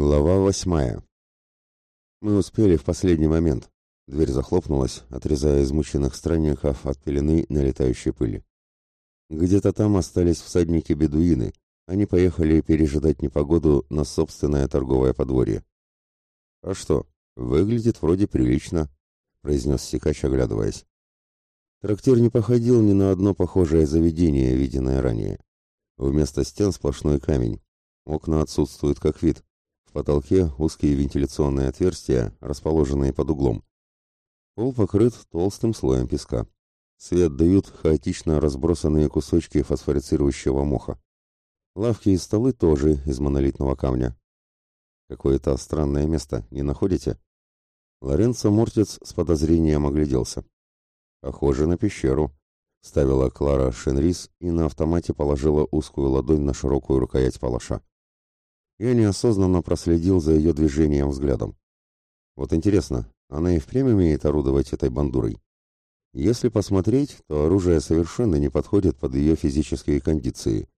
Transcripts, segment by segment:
Глава восьмая. Мы успели в последний момент. Дверь захлопнулась, отрезая измученных странников от пелены налетающей пыли. Где-то там остались всадники-бедуины. Они поехали пережидать непогоду на собственное торговое подворье. «А что, выглядит вроде прилично», — произнес Сикач, оглядываясь. Трактир не походил ни на одно похожее заведение, виденное ранее. Вместо стен сплошной камень. Окна отсутствуют как вид. В потолке узкие вентиляционные отверстия, расположенные под углом. Пол покрыт толстым слоем песка. Свет дают хаотично разбросанные кусочки фосфорицирующего моха. Лавки и столы тоже из монолитного камня. Какое-то странное место, не находите? Лоренцо Мортец с подозрением огляделся. Похоже на пещеру, ставила Клара Шенрис и на автомате положила узкую ладонь на широкую рукоять палаша. Я неосознанно проследил за ее движением взглядом. Вот интересно, она и впрямь умеет орудовать этой бандурой? Если посмотреть, то оружие совершенно не подходит под ее физические кондиции.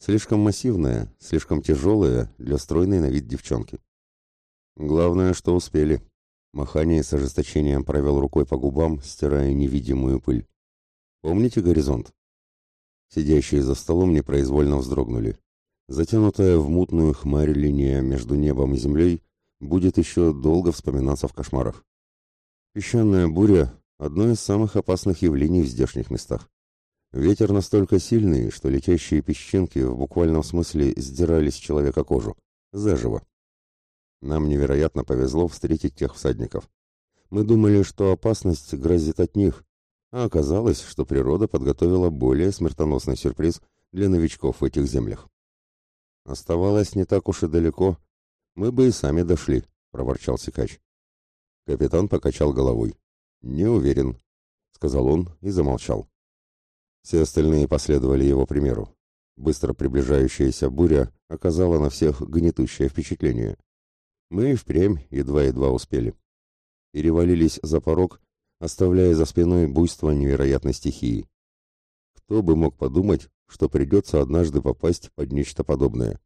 Слишком массивное, слишком тяжелое для стройной на вид девчонки. Главное, что успели. Махание с ожесточением провел рукой по губам, стирая невидимую пыль. Помните горизонт? Сидящие за столом непроизвольно вздрогнули. Затянутая в мутную хмарь линия между небом и землей будет еще долго вспоминаться в кошмарах. Песчаная буря – одно из самых опасных явлений в здешних местах. Ветер настолько сильный, что летящие песчинки в буквальном смысле сдирали с человека кожу. Заживо. Нам невероятно повезло встретить тех всадников. Мы думали, что опасность грозит от них, а оказалось, что природа подготовила более смертоносный сюрприз для новичков в этих землях. Оставалось не так уж и далеко. Мы бы и сами дошли, проворчал Сикач. Капитан покачал головой. Не уверен, сказал он и замолчал. Все остальные последовали его примеру. Быстро приближающаяся буря оказала на всех гнетущее впечатление. Мы и впрямь едва-едва успели. Перевалились за порог, оставляя за спиной буйство невероятной стихии. Кто бы мог подумать, что придется однажды попасть под нечто подобное.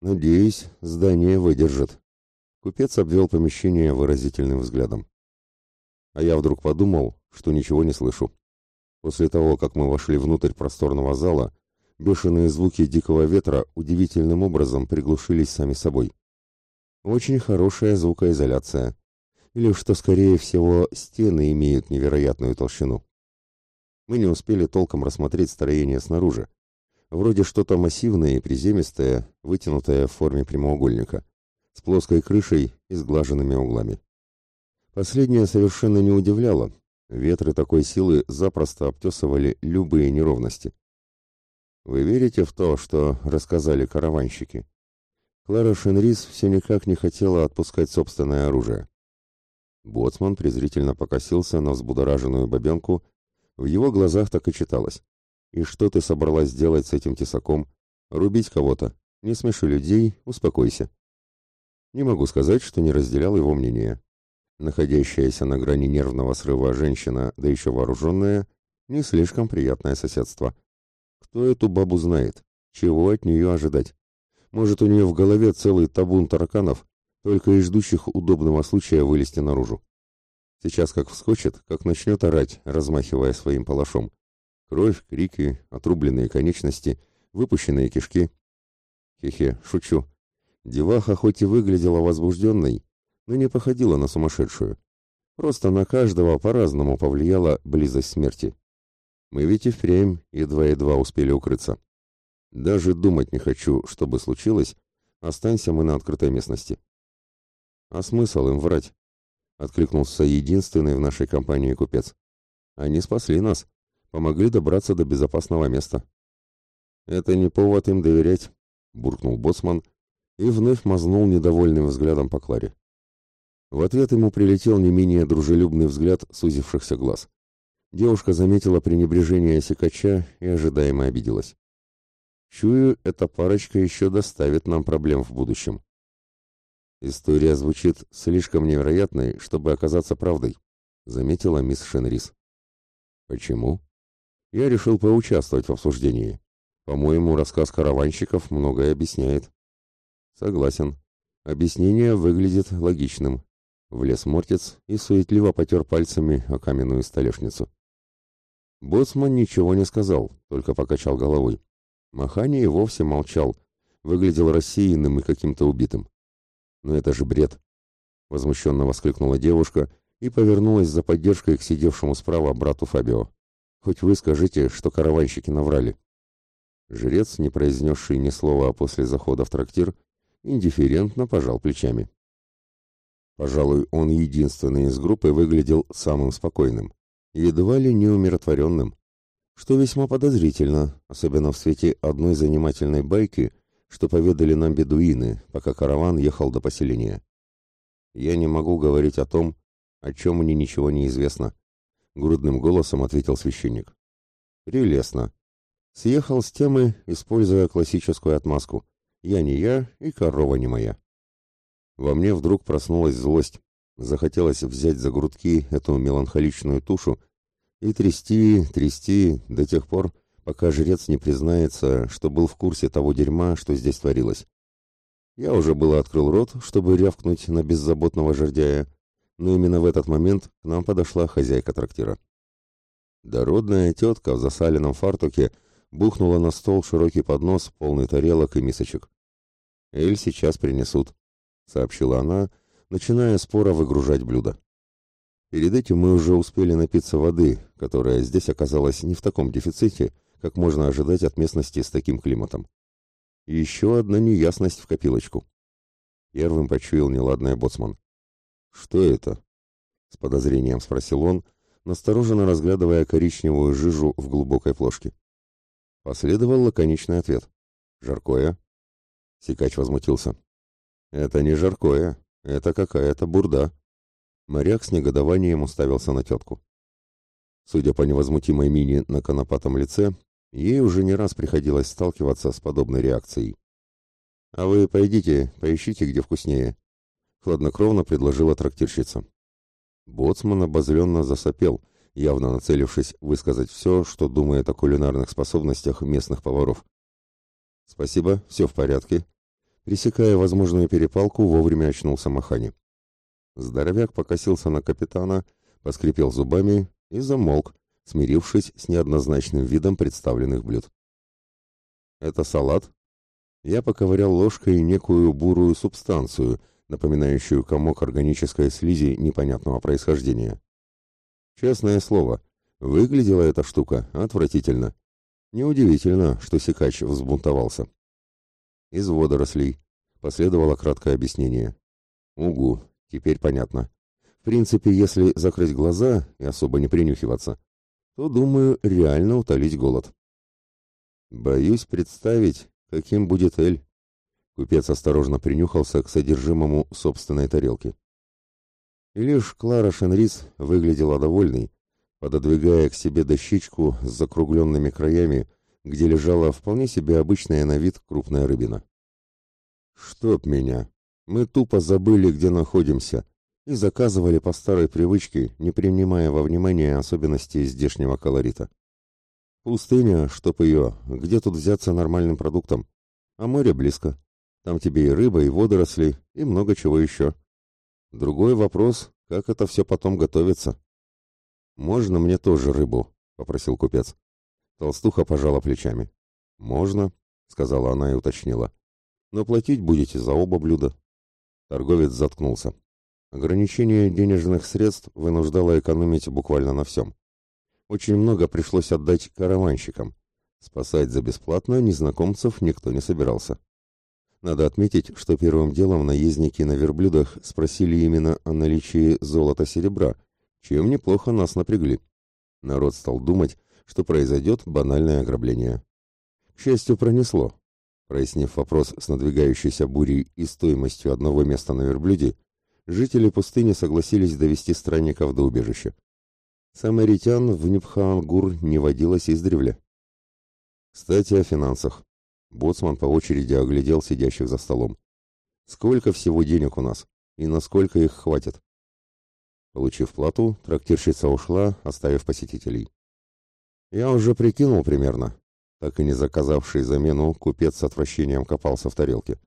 Надеюсь, здание выдержит. Купец обвел помещение выразительным взглядом. А я вдруг подумал, что ничего не слышу. После того, как мы вошли внутрь просторного зала, бешеные звуки дикого ветра удивительным образом приглушились сами собой. Очень хорошая звукоизоляция. Или, что скорее всего, стены имеют невероятную толщину мы не успели толком рассмотреть строение снаружи. Вроде что-то массивное и приземистое, вытянутое в форме прямоугольника, с плоской крышей и сглаженными углами. Последнее совершенно не удивляло. Ветры такой силы запросто обтесывали любые неровности. Вы верите в то, что рассказали караванщики? Клара Шенрис все никак не хотела отпускать собственное оружие. Боцман презрительно покосился на взбудораженную бабенку в его глазах так и читалось. «И что ты собралась делать с этим тесаком? Рубить кого-то? Не смеши людей, успокойся». Не могу сказать, что не разделял его мнение. Находящаяся на грани нервного срыва женщина, да еще вооруженная, не слишком приятное соседство. Кто эту бабу знает? Чего от нее ожидать? Может, у нее в голове целый табун тараканов, только и ждущих удобного случая вылезти наружу. Сейчас как вскочит, как начнет орать, размахивая своим палашом. Кровь, крики, отрубленные конечности, выпущенные кишки. Хе-хе, шучу. Деваха хоть и выглядела возбужденной, но не походила на сумасшедшую. Просто на каждого по-разному повлияла близость смерти. Мы ведь и впрямь едва-едва успели укрыться. Даже думать не хочу, что бы случилось, останься мы на открытой местности. А смысл им врать? Откликнулся единственный в нашей компании купец. Они спасли нас, помогли добраться до безопасного места. Это не повод им доверять, буркнул боцман и вновь мазнул недовольным взглядом по Кларе. В ответ ему прилетел не менее дружелюбный взгляд сузившихся глаз. Девушка заметила пренебрежение секача и ожидаемо обиделась. Чую, эта парочка еще доставит нам проблем в будущем. История звучит слишком невероятной, чтобы оказаться правдой, заметила мисс Шенрис. Почему? Я решил поучаствовать в обсуждении. По-моему, рассказ караванщиков многое объясняет. Согласен. Объяснение выглядит логичным. Влез мортец и суетливо потер пальцами о каменную столешницу. Боцман ничего не сказал, только покачал головой. Махани и вовсе молчал, выглядел рассеянным и каким-то убитым. «Но это же бред!» — возмущенно воскликнула девушка и повернулась за поддержкой к сидевшему справа брату Фабио. «Хоть вы скажите, что караванщики наврали». Жрец, не произнесший ни слова после захода в трактир, индифферентно пожал плечами. Пожалуй, он единственный из группы выглядел самым спокойным, едва ли не умиротворенным, что весьма подозрительно, особенно в свете одной занимательной байки, что поведали нам бедуины, пока караван ехал до поселения. «Я не могу говорить о том, о чем мне ничего не известно», — грудным голосом ответил священник. «Прелестно. Съехал с темы, используя классическую отмазку. Я не я, и корова не моя. Во мне вдруг проснулась злость. Захотелось взять за грудки эту меланхоличную тушу и трясти, трясти до тех пор, пока жрец не признается, что был в курсе того дерьма, что здесь творилось. Я уже было открыл рот, чтобы рявкнуть на беззаботного жердяя, но именно в этот момент к нам подошла хозяйка трактира. Дородная тетка в засаленном фартуке бухнула на стол широкий поднос, полный тарелок и мисочек. «Эль сейчас принесут», — сообщила она, начиная споро выгружать блюдо. Перед этим мы уже успели напиться воды, которая здесь оказалась не в таком дефиците, как можно ожидать от местности с таким климатом. Еще одна неясность в копилочку. Первым почуял неладное боцман. «Что это?» — с подозрением спросил он, настороженно разглядывая коричневую жижу в глубокой плошке. Последовал лаконичный ответ. «Жаркое?» Сикач возмутился. «Это не жаркое, это какая-то бурда». Моряк с негодованием уставился на тетку. Судя по невозмутимой мине на конопатом лице, ей уже не раз приходилось сталкиваться с подобной реакцией. «А вы пойдите, поищите, где вкуснее», — хладнокровно предложила трактирщица. Боцман обозленно засопел, явно нацелившись высказать все, что думает о кулинарных способностях местных поваров. «Спасибо, все в порядке», Пресекая возможную перепалку, вовремя очнулся Махани. Здоровяк покосился на капитана, поскрипел зубами и замолк, смирившись с неоднозначным видом представленных блюд. «Это салат?» Я поковырял ложкой некую бурую субстанцию, напоминающую комок органической слизи непонятного происхождения. Честное слово, выглядела эта штука отвратительно. Неудивительно, что Сикач взбунтовался из водорослей. Последовало краткое объяснение. Угу, теперь понятно. В принципе, если закрыть глаза и особо не принюхиваться, то, думаю, реально утолить голод. Боюсь представить, каким будет Эль. Купец осторожно принюхался к содержимому собственной тарелки. И лишь Клара Шенрис выглядела довольной, пододвигая к себе дощечку с закругленными краями, где лежала вполне себе обычная на вид крупная рыбина. «Чтоб меня! Мы тупо забыли, где находимся, и заказывали по старой привычке, не принимая во внимание особенности здешнего колорита. Пустыня, чтоб ее, где тут взяться нормальным продуктом? А море близко. Там тебе и рыба, и водоросли, и много чего еще. Другой вопрос, как это все потом готовится?» «Можно мне тоже рыбу?» — попросил купец. Толстуха пожала плечами. «Можно», — сказала она и уточнила. «Но платить будете за оба блюда». Торговец заткнулся. Ограничение денежных средств вынуждало экономить буквально на всем. Очень много пришлось отдать караванщикам. Спасать за бесплатно незнакомцев никто не собирался. Надо отметить, что первым делом наездники на верблюдах спросили именно о наличии золота-серебра, чем неплохо нас напрягли. Народ стал думать, что произойдет банальное ограбление. К счастью, пронесло. Прояснив вопрос с надвигающейся бурей и стоимостью одного места на верблюде, жители пустыни согласились довести странников до убежища. Самаритян в Нипхаангур не водилось издревле. Кстати, о финансах. Боцман по очереди оглядел сидящих за столом. Сколько всего денег у нас? И насколько их хватит? Получив плату, трактирщица ушла, оставив посетителей. Я уже прикинул примерно. Так и не заказавший замену, купец с отвращением копался в тарелке.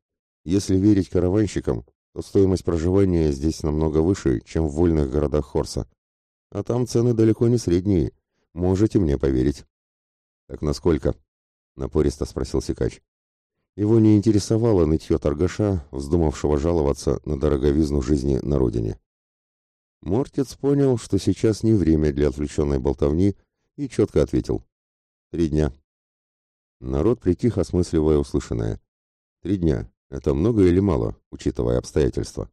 Если верить караванщикам, стоимость проживания здесь намного выше, чем в вольных городах Хорса. А там цены далеко не средние. Можете мне поверить. Так насколько? Напористо спросил Сикач. Его не интересовало нытье торгаша, вздумавшего жаловаться на дороговизну жизни на родине. Мортец понял, что сейчас не время для отвлеченной болтовни, и четко ответил. «Три дня». Народ притих, осмысливая услышанное. «Три дня. Это много или мало, учитывая обстоятельства?»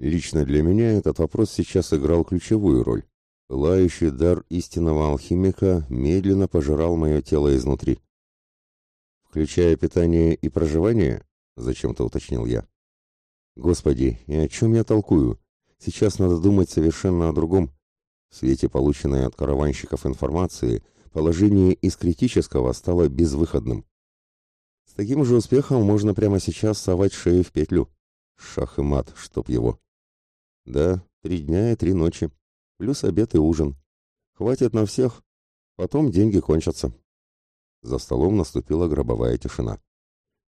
Лично для меня этот вопрос сейчас играл ключевую роль. Пылающий дар истинного алхимика медленно пожирал мое тело изнутри. «Включая питание и проживание?» — зачем-то уточнил я. «Господи, и о чем я толкую? Сейчас надо думать совершенно о другом. В свете полученной от караванщиков информации, положение из критического стало безвыходным. С таким же успехом можно прямо сейчас совать шею в петлю. Шах и мат, чтоб его. Да, три дня и три ночи. Плюс обед и ужин. Хватит на всех. Потом деньги кончатся. За столом наступила гробовая тишина.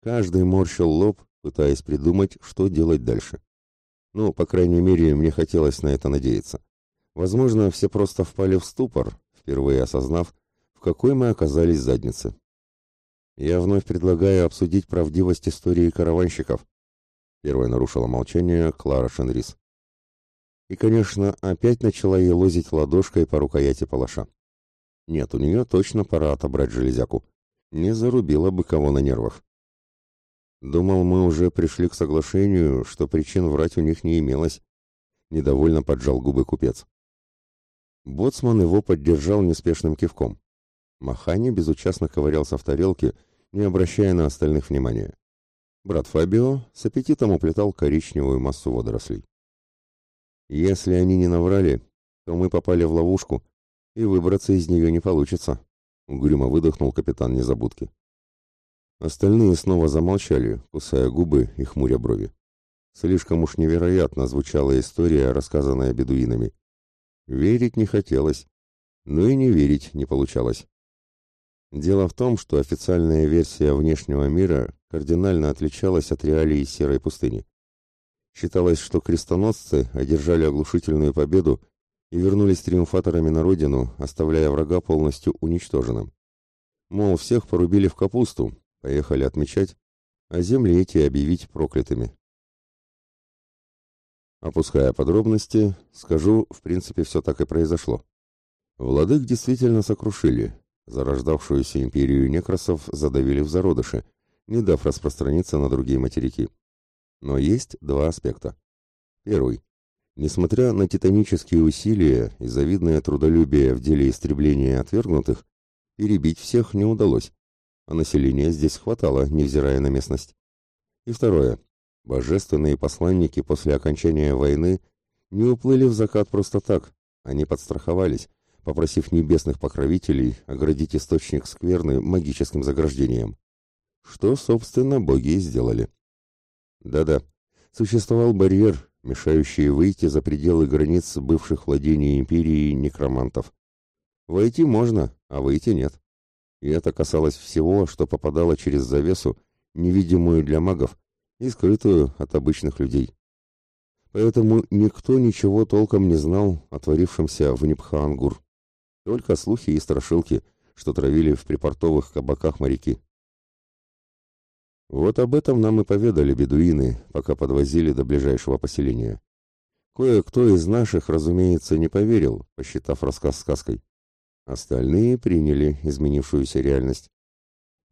Каждый морщил лоб, пытаясь придумать, что делать дальше. Ну, по крайней мере, мне хотелось на это надеяться. Возможно, все просто впали в ступор, впервые осознав, в какой мы оказались заднице. Я вновь предлагаю обсудить правдивость истории караванщиков. Первая нарушила молчание Клара Шенрис. И, конечно, опять начала елозить ладошкой по рукояти палаша. Нет, у нее точно пора отобрать железяку. Не зарубила бы кого на нервах. Думал, мы уже пришли к соглашению, что причин врать у них не имелось. Недовольно поджал губы купец. Боцман его поддержал неспешным кивком. Махани безучастно ковырялся в тарелке, не обращая на остальных внимания. Брат Фабио с аппетитом уплетал коричневую массу водорослей. «Если они не наврали, то мы попали в ловушку, и выбраться из нее не получится», — угрюмо выдохнул капитан Незабудки. Остальные снова замолчали, кусая губы и хмуря брови. Слишком уж невероятно звучала история, рассказанная бедуинами. Верить не хотелось, но и не верить не получалось. Дело в том, что официальная версия внешнего мира кардинально отличалась от реалий Серой пустыни. Считалось, что крестоносцы одержали оглушительную победу и вернулись триумфаторами на родину, оставляя врага полностью уничтоженным. Мол, всех порубили в капусту, Поехали отмечать, а земли эти объявить проклятыми. Опуская подробности, скажу, в принципе, все так и произошло. Владык действительно сокрушили, зарождавшуюся империю некросов задавили в зародыше, не дав распространиться на другие материки. Но есть два аспекта. Первый. Несмотря на титанические усилия и завидное трудолюбие в деле истребления отвергнутых, перебить всех не удалось а населения здесь хватало, невзирая на местность. И второе. Божественные посланники после окончания войны не уплыли в закат просто так, они подстраховались, попросив небесных покровителей оградить источник скверны магическим заграждением. Что, собственно, боги и сделали. Да-да, существовал барьер, мешающий выйти за пределы границ бывших владений империи некромантов. Войти можно, а выйти нет и это касалось всего, что попадало через завесу, невидимую для магов и скрытую от обычных людей. Поэтому никто ничего толком не знал о творившемся в Непхаангур. Только слухи и страшилки, что травили в припортовых кабаках моряки. Вот об этом нам и поведали бедуины, пока подвозили до ближайшего поселения. Кое-кто из наших, разумеется, не поверил, посчитав рассказ сказкой. Остальные приняли изменившуюся реальность.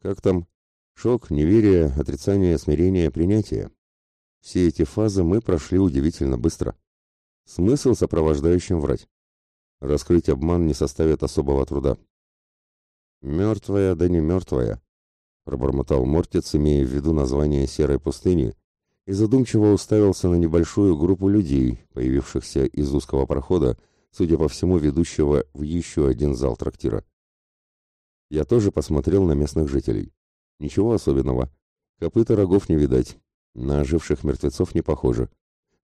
Как там? Шок, неверие, отрицание, смирение, принятие. Все эти фазы мы прошли удивительно быстро. Смысл сопровождающим врать. Раскрыть обман не составит особого труда. «Мертвая, да не мертвая», — пробормотал Мортец, имея в виду название серой пустыни, и задумчиво уставился на небольшую группу людей, появившихся из узкого прохода, судя по всему, ведущего в еще один зал трактира. Я тоже посмотрел на местных жителей. Ничего особенного. Копыта рогов не видать. На оживших мертвецов не похоже.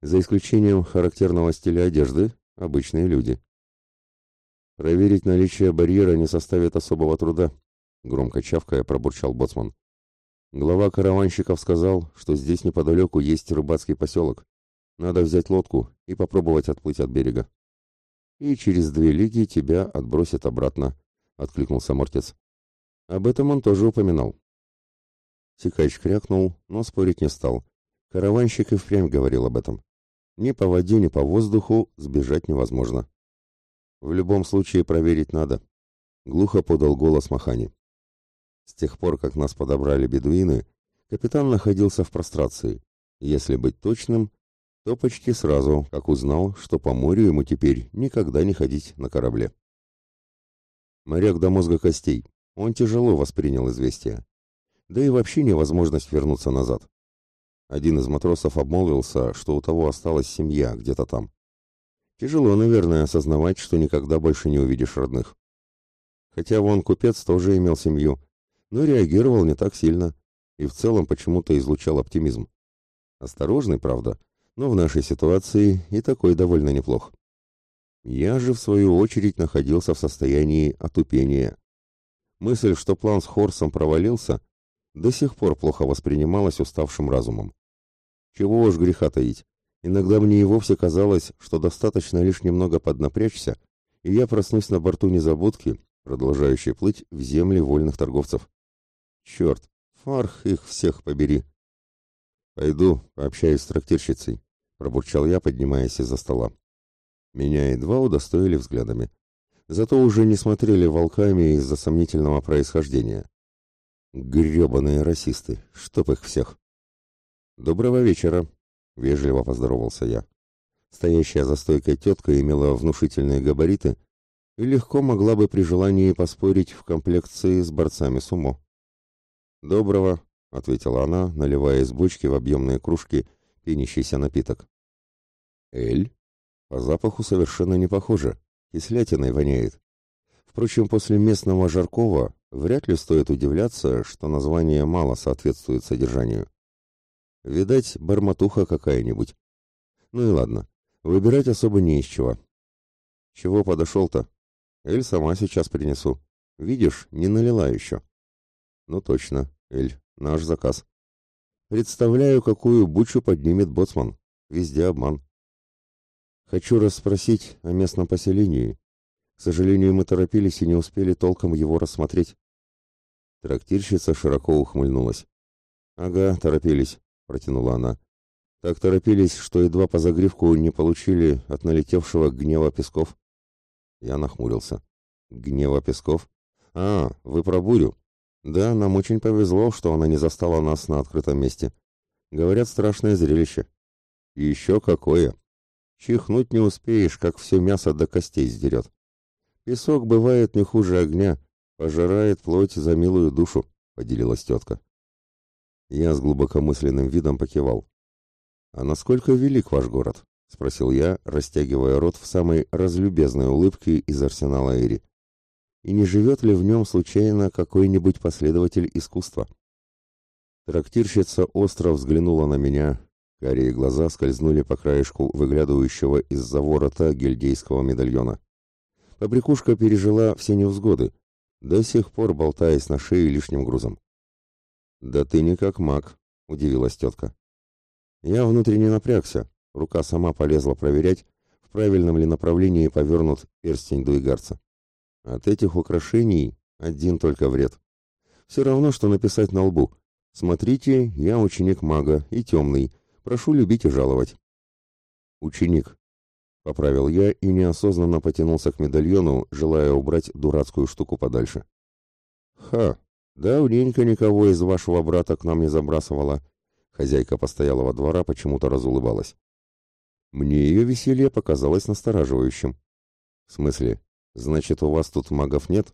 За исключением характерного стиля одежды – обычные люди. Проверить наличие барьера не составит особого труда, громко чавкая пробурчал боцман. Глава караванщиков сказал, что здесь неподалеку есть рыбацкий поселок. Надо взять лодку и попробовать отплыть от берега. И через две лиги тебя отбросят обратно, — откликнулся Мортец. Об этом он тоже упоминал. Сикач крякнул, но спорить не стал. Караванщик и впрямь говорил об этом. Ни по воде, ни по воздуху сбежать невозможно. В любом случае проверить надо. Глухо подал голос Махани. С тех пор, как нас подобрали бедуины, капитан находился в прострации. Если быть точным, то почти сразу, как узнал, что по морю ему теперь никогда не ходить на корабле. Моряк до мозга костей. Он тяжело воспринял известие. Да и вообще невозможность вернуться назад. Один из матросов обмолвился, что у того осталась семья где-то там. Тяжело, наверное, осознавать, что никогда больше не увидишь родных. Хотя вон купец тоже имел семью, но реагировал не так сильно и в целом почему-то излучал оптимизм. Осторожный, правда, но в нашей ситуации и такой довольно неплох. Я же, в свою очередь, находился в состоянии отупения. Мысль, что план с Хорсом провалился, до сих пор плохо воспринималась уставшим разумом. Чего уж греха таить. Иногда мне и вовсе казалось, что достаточно лишь немного поднапрячься, и я проснусь на борту незабудки, продолжающей плыть в земли вольных торговцев. Черт, фарх их всех побери. Пойду, пообщаюсь с трактирщицей, пробурчал я, поднимаясь из-за стола. Меня едва удостоили взглядами. Зато уже не смотрели волками из-за сомнительного происхождения. Гребаные расисты, чтоб их всех. Доброго вечера, вежливо поздоровался я. Стоящая за стойкой тетка имела внушительные габариты и легко могла бы при желании поспорить в комплекции с борцами сумо. «Доброго», — ответила она, наливая из бочки в объемные кружки пенящийся напиток. «Эль?» По запаху совершенно не похоже, кислятиной воняет. Впрочем, после местного жаркого вряд ли стоит удивляться, что название мало соответствует содержанию. Видать, барматуха какая-нибудь. Ну и ладно, выбирать особо не из чего. Чего подошел-то? Эль сама сейчас принесу. Видишь, не налила еще. Ну точно, Эль, наш заказ. Представляю, какую бучу поднимет боцман. Везде обман. Хочу расспросить о местном поселении. К сожалению, мы торопились и не успели толком его рассмотреть. Трактирщица широко ухмыльнулась. «Ага, торопились», — протянула она. «Так торопились, что едва по загривку не получили от налетевшего гнева Песков». Я нахмурился. «Гнева Песков? А, вы про бурю?» «Да, нам очень повезло, что она не застала нас на открытом месте. Говорят, страшное зрелище». «Еще какое!» Чихнуть не успеешь, как все мясо до костей сдерет. Песок бывает не хуже огня, пожирает плоть за милую душу, — поделилась тетка. Я с глубокомысленным видом покивал. «А насколько велик ваш город?» — спросил я, растягивая рот в самой разлюбезной улыбке из арсенала Эри. «И не живет ли в нем случайно какой-нибудь последователь искусства?» Трактирщица остро взглянула на меня, Карие глаза скользнули по краешку выглядывающего из-за ворота гильдейского медальона. Побрякушка пережила все невзгоды, до сих пор болтаясь на шее лишним грузом. «Да ты не как маг», — удивилась тетка. Я внутренне напрягся, рука сама полезла проверять, в правильном ли направлении повернут перстень дуигарца. От этих украшений один только вред. Все равно, что написать на лбу. Смотрите, я ученик мага и темный, Прошу любить и жаловать. Ученик, поправил я и неосознанно потянулся к медальону, желая убрать дурацкую штуку подальше. Ха, давненько никого из вашего брата к нам не забрасывала. Хозяйка постоялого двора почему-то разулыбалась. Мне ее веселье показалось настораживающим. В смысле, значит, у вас тут магов нет?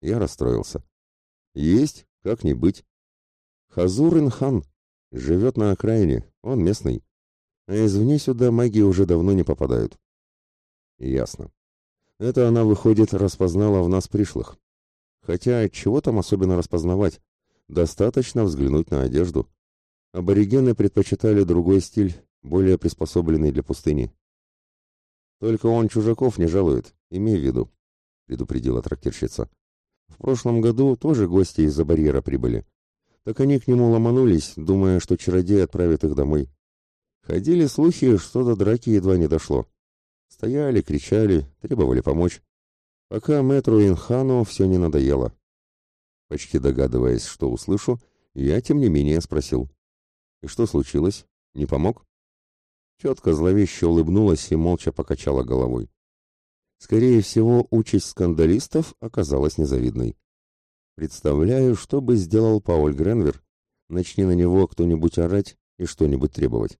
Я расстроился. Есть, как не быть. Хазур Инхан, Живет на окраине, он местный. А извне сюда маги уже давно не попадают. Ясно. Это она, выходит, распознала в нас пришлых. Хотя чего там особенно распознавать? Достаточно взглянуть на одежду. Аборигены предпочитали другой стиль, более приспособленный для пустыни. Только он чужаков не жалует, имей в виду, предупредила трактирщица. В прошлом году тоже гости из-за барьера прибыли. так они к нему ломанулись, думая, что чародей отправит их домой. Ходили слухи, что до драки едва не дошло. Стояли, кричали, требовали помочь. Пока мэтру Инхану все не надоело. Почти догадываясь, что услышу, я, тем не менее, спросил. «И что случилось? Не помог?» Четко зловеще улыбнулась и молча покачала головой. Скорее всего, участь скандалистов оказалась незавидной. Представляю, что бы сделал Пауль Гренвер, начни на него кто-нибудь орать и что-нибудь требовать.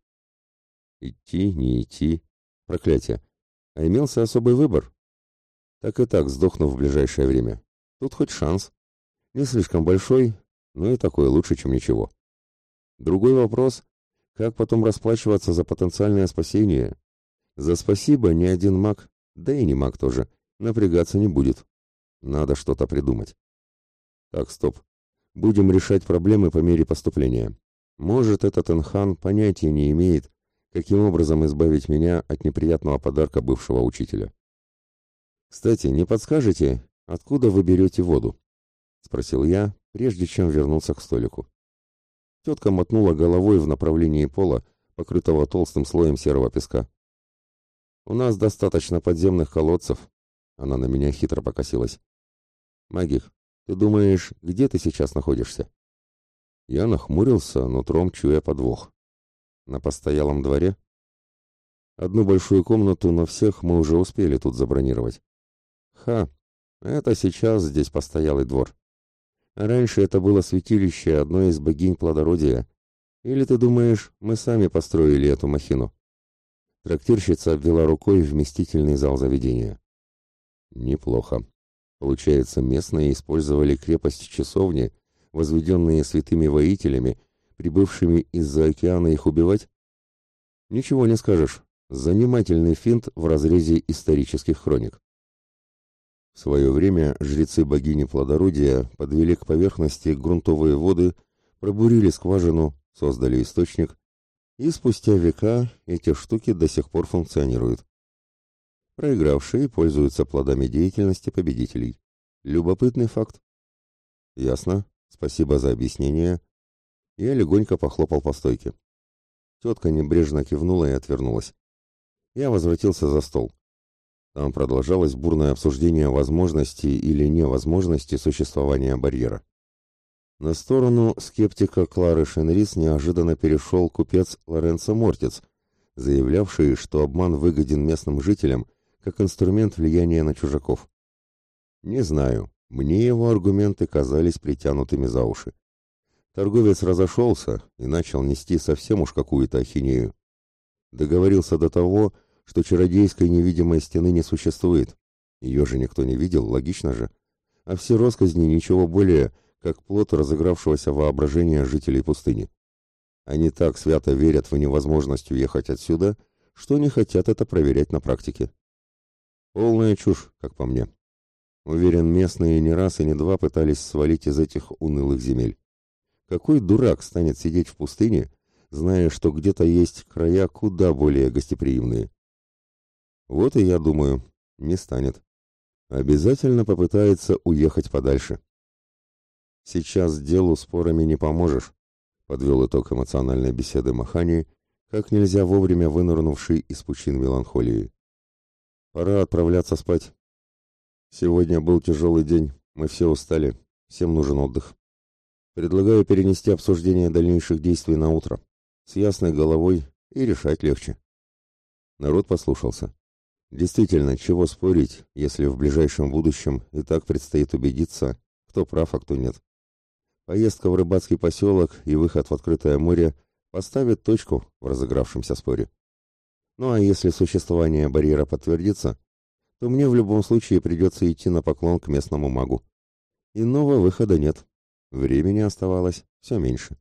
Идти, не идти. Проклятие. А имелся особый выбор. Так и так сдохну в ближайшее время. Тут хоть шанс. Не слишком большой, но и такой лучше, чем ничего. Другой вопрос, как потом расплачиваться за потенциальное спасение? За спасибо ни один маг, да и не маг тоже, напрягаться не будет. Надо что-то придумать. Так, стоп. Будем решать проблемы по мере поступления. Может, этот Энхан понятия не имеет, каким образом избавить меня от неприятного подарка бывшего учителя. «Кстати, не подскажете, откуда вы берете воду?» — спросил я, прежде чем вернулся к столику. Тетка мотнула головой в направлении пола, покрытого толстым слоем серого песка. «У нас достаточно подземных колодцев», — она на меня хитро покосилась. «Магик, ты думаешь, где ты сейчас находишься?» Я нахмурился, нутром чуя подвох. На постоялом дворе? Одну большую комнату на всех мы уже успели тут забронировать. Ха, это сейчас здесь постоялый двор. Раньше это было святилище одной из богинь плодородия. Или ты думаешь, мы сами построили эту махину? Трактирщица обвела рукой вместительный зал заведения. Неплохо. Получается, местные использовали крепость часовни, возведенные святыми воителями, прибывшими из-за океана их убивать? Ничего не скажешь. Занимательный финт в разрезе исторических хроник. В свое время жрецы богини плодородия подвели к поверхности грунтовые воды, пробурили скважину, создали источник, и спустя века эти штуки до сих пор функционируют. Проигравшие пользуются плодами деятельности победителей. Любопытный факт. Ясно. Спасибо за объяснение. Я легонько похлопал по стойке. Тетка небрежно кивнула и отвернулась. Я возвратился за стол. Там продолжалось бурное обсуждение возможности или невозможности существования барьера. На сторону скептика Клары Шенрис неожиданно перешел купец Лоренцо Мортиц, заявлявший, что обман выгоден местным жителям как инструмент влияния на чужаков. Не знаю, мне его аргументы казались притянутыми за уши. Торговец разошелся и начал нести совсем уж какую-то ахинею. Договорился до того, что чародейской невидимой стены не существует. Ее же никто не видел, логично же. А все росказни ничего более, как плод разыгравшегося воображения жителей пустыни. Они так свято верят в невозможность уехать отсюда, что не хотят это проверять на практике. Полная чушь, как по мне. Уверен, местные не раз и не два пытались свалить из этих унылых земель. Какой дурак станет сидеть в пустыне, зная, что где-то есть края куда более гостеприимные? Вот и я думаю, не станет. Обязательно попытается уехать подальше. Сейчас делу спорами не поможешь, подвел итог эмоциональной беседы Махани, как нельзя вовремя вынырнувший из пучин меланхолии. Пора отправляться спать. Сегодня был тяжелый день, мы все устали, всем нужен отдых. Предлагаю перенести обсуждение дальнейших действий на утро. С ясной головой и решать легче. Народ послушался. Действительно, чего спорить, если в ближайшем будущем и так предстоит убедиться, кто прав, а кто нет. Поездка в рыбацкий поселок и выход в открытое море поставят точку в разыгравшемся споре. Ну а если существование барьера подтвердится, то мне в любом случае придется идти на поклон к местному магу. Иного выхода нет. Времени оставалось все меньше.